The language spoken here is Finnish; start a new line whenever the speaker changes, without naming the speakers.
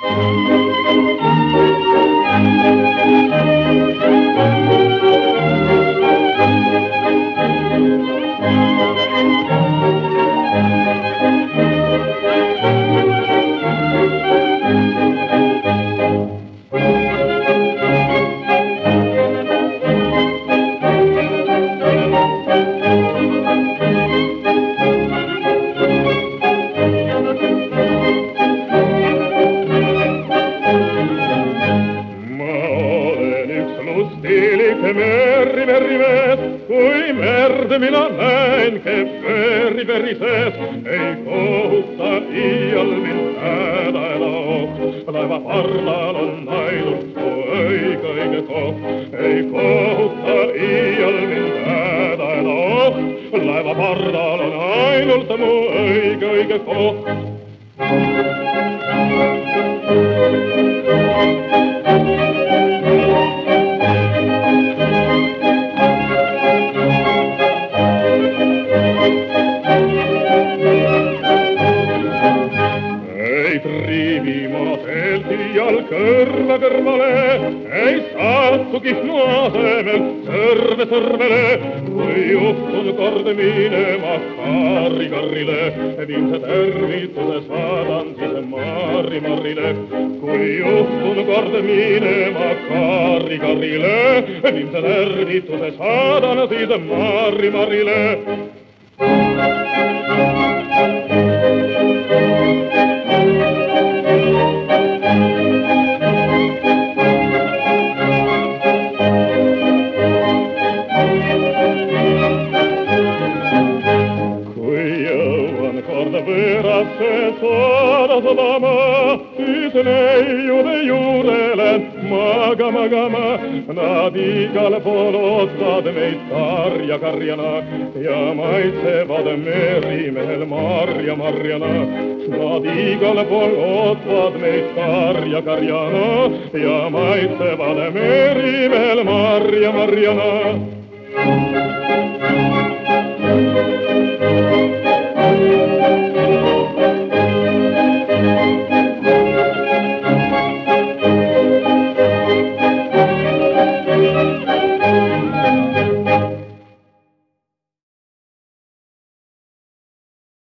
Thank you. Merri, merri mies, kui merd mina näen, käib veri, verises, ei kohuta iial mind hädada oht. laeva pardal on mu õige, õige koht, ei kohuta iial mind hädada oht. laeva pardal on ainult mu õige, õige koht. kõrva kõrvale, ei saatu Kihnu asemel sõrme sõrmele. kui juhtun kord minema Karri-Karrile, viimse tervituse saadan siis Marri-Marrile. kui juhtun kord minema Karri-Karrile, viimse tervituse saadan siis Marri-Marrile. Alabama, Isneiude juurele magama, magama. Nad igal pool ootavad meid karja karjana ja maitsevad merimehel marja marjana. Nad igal pool ootavad meid karja karjana ja maitsevad merimehel marja marjana. Thank you.